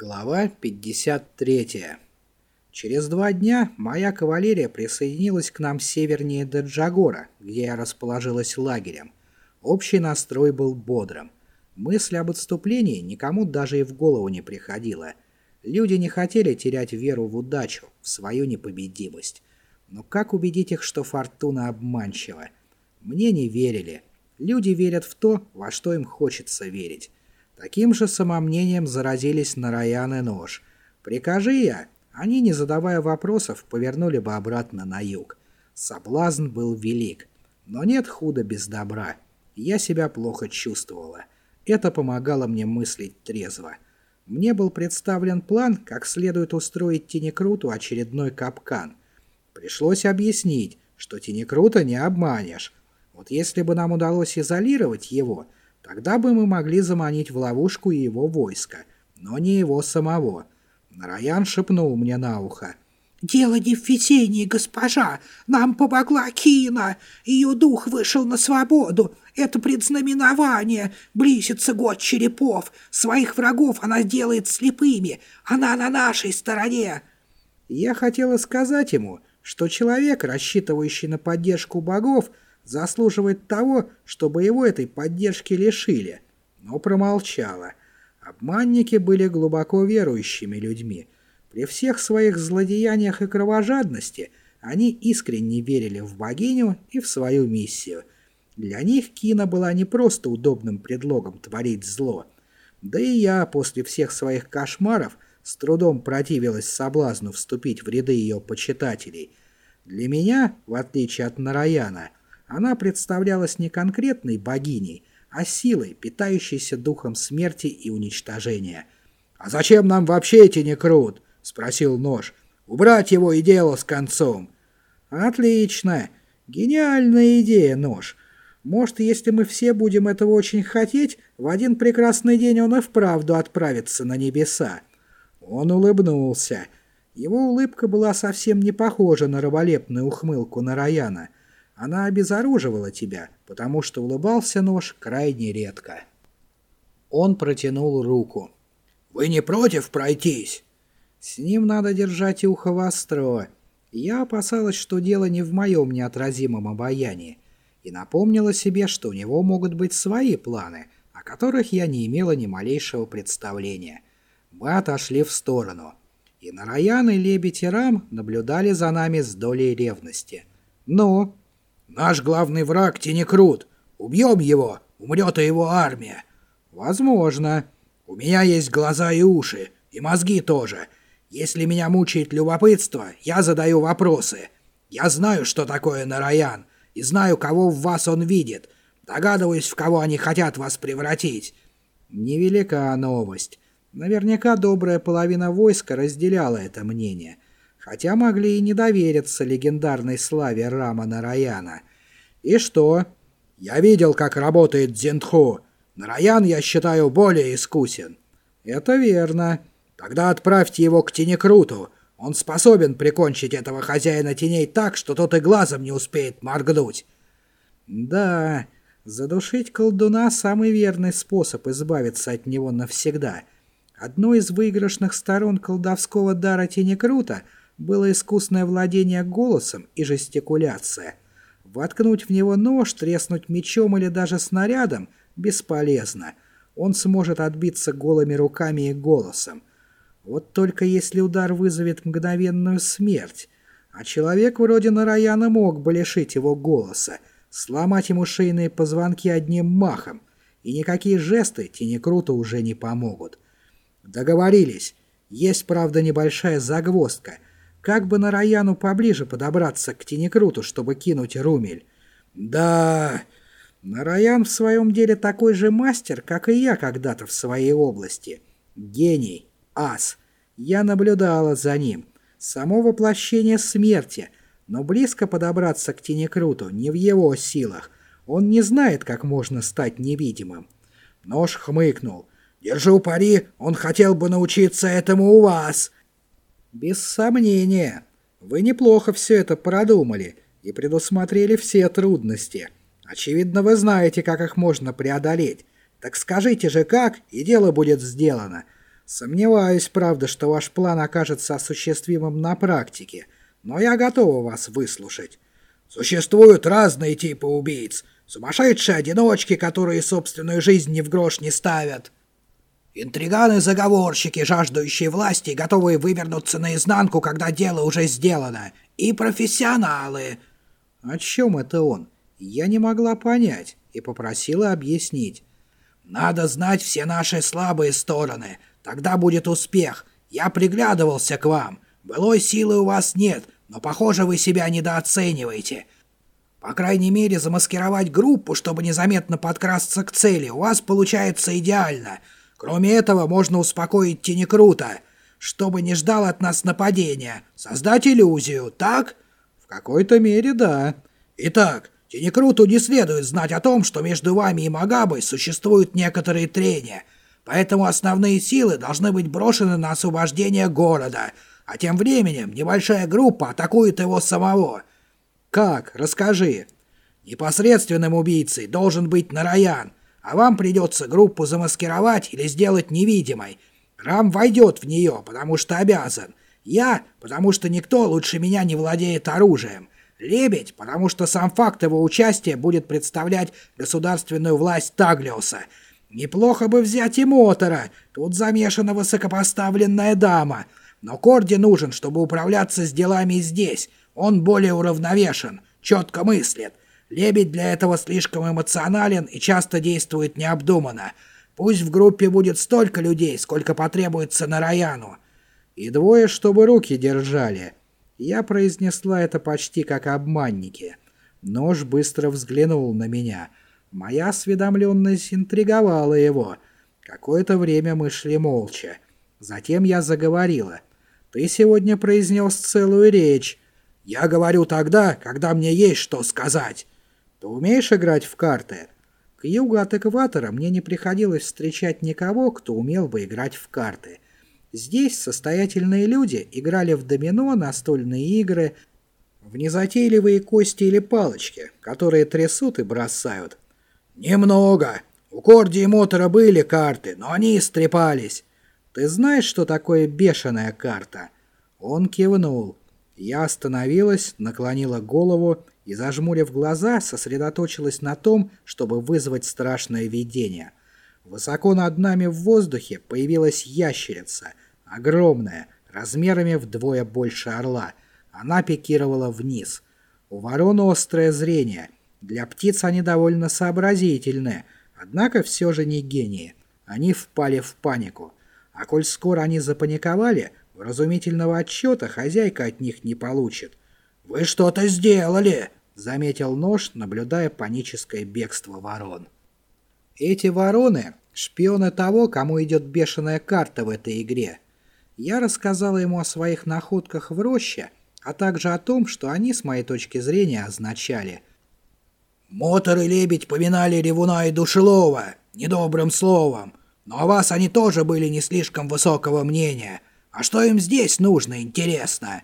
Глава 53. Через два дня моя кавалерия присоединилась к нам севернее Даджагора, где я расположилась лагерем. Общий настрой был бодрым. Мысль об отступлении никому даже и в голову не приходила. Люди не хотели терять веру в удачу, в свою непобедимость. Но как убедить их, что фортуна обманчива? Мне не верили. Люди верят в то, во что им хочется верить. Таким же самомнением заразились Нараян и Нож. Прикажи я, они, не задавая вопросов, повернули бы обратно на юг. Соблазн был велик. Но нет худа без добра. Я себя плохо чувствовала. Это помогало мне мыслить трезво. Мне был представлен план, как следует устроить Тинекруту очередной капкан. Пришлось объяснить, что Тинекрута не обманешь. Вот если бы нам удалось изолировать его – Тогда бы мы могли заманить в ловушку его войско, но не его самого. Нараян шепнул мне на ухо. «Дело не в весенней, госпожа. Нам помогла Кина. Ее дух вышел на свободу. Это предзнаменование. Близится год черепов. Своих врагов она делает слепыми. Она на нашей стороне». Я хотела сказать ему, что человек, рассчитывающий на поддержку богов, заслуживает того, чтобы его этой поддержки лишили, но промолчала. Обманники были глубоко верующими людьми. При всех своих злодеяниях и кровожадности они искренне верили в богиню и в свою миссию. Для них Кина была не просто удобным предлогом творить зло. Да и я после всех своих кошмаров с трудом противилась соблазну вступить в ряды ее почитателей. Для меня, в отличие от Нараяна, она представлялась не конкретной богиней, а силой, питающейся духом смерти и уничтожения. «А зачем нам вообще эти некрут?» — спросил Нож. «Убрать его и дело с концом». «Отлично! Гениальная идея, Нож. Может, если мы все будем этого очень хотеть, в один прекрасный день он и вправду отправится на небеса». Он улыбнулся. Его улыбка была совсем не похожа на раболепную ухмылку Нараяна — она обезоруживала тебя, потому что улыбался нож крайне редко. Он протянул руку. «Вы не против пройтись?» «С ним надо держать ухо востро. Я опасалась, что дело не в моем неотразимом обаянии, и напомнила себе, что у него могут быть свои планы, о которых я не имела ни малейшего представления. Мы отошли в сторону, и Нараян и Лебедь и Рам наблюдали за нами с долей ревности. «Ну, Наш главный враг Тенекрут. Убьем его, умрет и его армия. Возможно. У меня есть глаза и уши, и мозги тоже. Если меня мучает любопытство, я задаю вопросы. Я знаю, что такое Нараян, и знаю, кого в вас он видит. Догадываюсь, в кого они хотят вас превратить. Невелика новость. Наверняка добрая половина войска разделяла это мнение хотя могли и не довериться легендарной славе Рама Нараяна. И что? Я видел, как работает Дзентху. Нараян, я считаю, более искусен. Это верно. Тогда отправьте его к Тенекруту. Он способен прикончить этого хозяина теней так, что тот и глазом не успеет моргнуть. Да, задушить колдуна — самый верный способ избавиться от него навсегда. Одной из выигрышных сторон колдовского дара Тенекрута — было искусное владение голосом и жестикуляция. Воткнуть в него нож, треснуть мечом или даже снарядом бесполезно. Он сможет отбиться голыми руками и голосом. Вот только если удар вызовет мгновенную смерть. А человек вроде Нараяна мог бы лишить его голоса, сломать ему шейные позвонки одним махом, и никакие жесты Тинекрута уже не помогут. Договорились. Есть, правда, небольшая загвоздка — как бы на Раяну поближе подобраться к Тинекруту, чтобы кинуть Румель? Да, Нараян в своем деле такой же мастер, как и я когда-то в своей области. Гений, ас. Я наблюдала за ним. Само воплощение смерти. Но близко подобраться к Тинекруту не в его силах. Он не знает, как можно стать невидимым. Нож хмыкнул. «Держу пари, он хотел бы научиться этому у вас!» Без сомнения. Вы неплохо все это продумали и предусмотрели все трудности. Очевидно, вы знаете, как их можно преодолеть. Так скажите же как, и дело будет сделано. Сомневаюсь, правда, что ваш план окажется осуществимым на практике, но я готова вас выслушать. Существуют разные типы убийц. Сумасшедшие одиночки, которые собственную жизнь ни в грош не ставят. Интриганы-заговорщики, жаждущие власти, готовые вывернуться наизнанку, когда дело уже сделано. И профессионалы. О чем это он? Я не могла понять и попросила объяснить. Надо знать все наши слабые стороны — Тогда будет успех. Я приглядывался к вам. Былой силы у вас нет, но, похоже, вы себя недооцениваете. По крайней мере, замаскировать группу, чтобы незаметно подкрасться к цели, у вас получается идеально. Кроме этого, можно успокоить Тинекрута, чтобы не ждал от нас нападения. Создать иллюзию, так? В какой-то мере, да. Итак, Тинекруту не следует знать о том, что между вами и Магабой существуют некоторые трения — Поэтому основные силы должны быть брошены на освобождение города, а тем временем небольшая группа атакует его самого. Как? Расскажи. Непосредственным убийцей должен быть Нараян, а вам придется группу замаскировать или сделать невидимой. Рам войдет в нее, потому что обязан. Я, потому что никто лучше меня не владеет оружием. Лебедь, потому что сам факт его участия будет представлять государственную власть Таглиуса — Неплохо бы взять и Мотора, тут замешана высокопоставленная дама. Но Корди нужен, чтобы управляться с делами здесь. Он более уравновешен, четко мыслит. Лебедь для этого слишком эмоционален и часто действует необдуманно. Пусть в группе будет столько людей, сколько потребуется на Раяну. И двое, чтобы руки держали. Я произнесла это почти как обманники. Нож быстро взглянул на меня — Моя осведомленность интриговала его. Какое-то время мы шли молча. Затем я заговорила. «Ты сегодня произнес целую речь. Я говорю тогда, когда мне есть что сказать. Ты умеешь играть в карты?» К югу от экватора мне не приходилось встречать никого, кто умел бы играть в карты. Здесь состоятельные люди играли в домино, настольные игры, в незатейливые кости или палочки, которые трясут и бросают. «Немного. У Корди и Мотора были карты, но они истрепались. Ты знаешь, что такое бешеная карта?» Он кивнул. Я остановилась, наклонила голову и, зажмурив глаза, сосредоточилась на том, чтобы вызвать страшное видение. Высоко над нами в воздухе появилась ящерица, огромная, размерами вдвое больше орла. Она пикировала вниз. У ворон острое зрение — для птиц они довольно сообразительны, однако все же не гении. Они впали в панику. А коль скоро они запаниковали, вразумительного отчета хозяйка от них не получит. «Вы что-то сделали!» — заметил нож, наблюдая паническое бегство ворон. Эти вороны — шпионы того, кому идет бешеная карта в этой игре. Я рассказала ему о своих находках в роще, а также о том, что они, с моей точки зрения, означали — Мотор и Лебедь поминали Ревуна и Душелова недобрым словом, но о вас они тоже были не слишком высокого мнения. А что им здесь нужно, интересно?»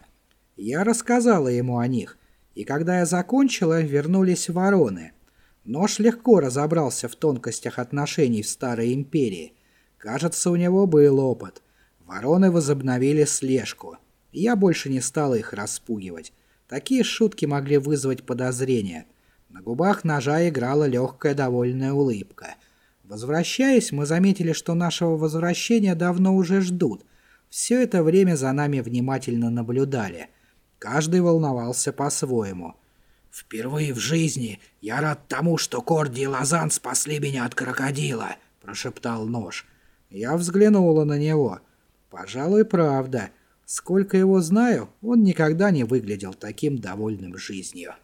Я рассказала ему о них, и когда я закончила, вернулись вороны. Нож легко разобрался в тонкостях отношений в Старой Империи. Кажется, у него был опыт. Вороны возобновили слежку. Я больше не стала их распугивать. Такие шутки могли вызвать подозрения – на губах ножа играла легкая довольная улыбка. Возвращаясь, мы заметили, что нашего возвращения давно уже ждут. Все это время за нами внимательно наблюдали. Каждый волновался по-своему. «Впервые в жизни я рад тому, что Корди и Лазан спасли меня от крокодила», — прошептал нож. Я взглянула на него. «Пожалуй, правда. Сколько его знаю, он никогда не выглядел таким довольным жизнью».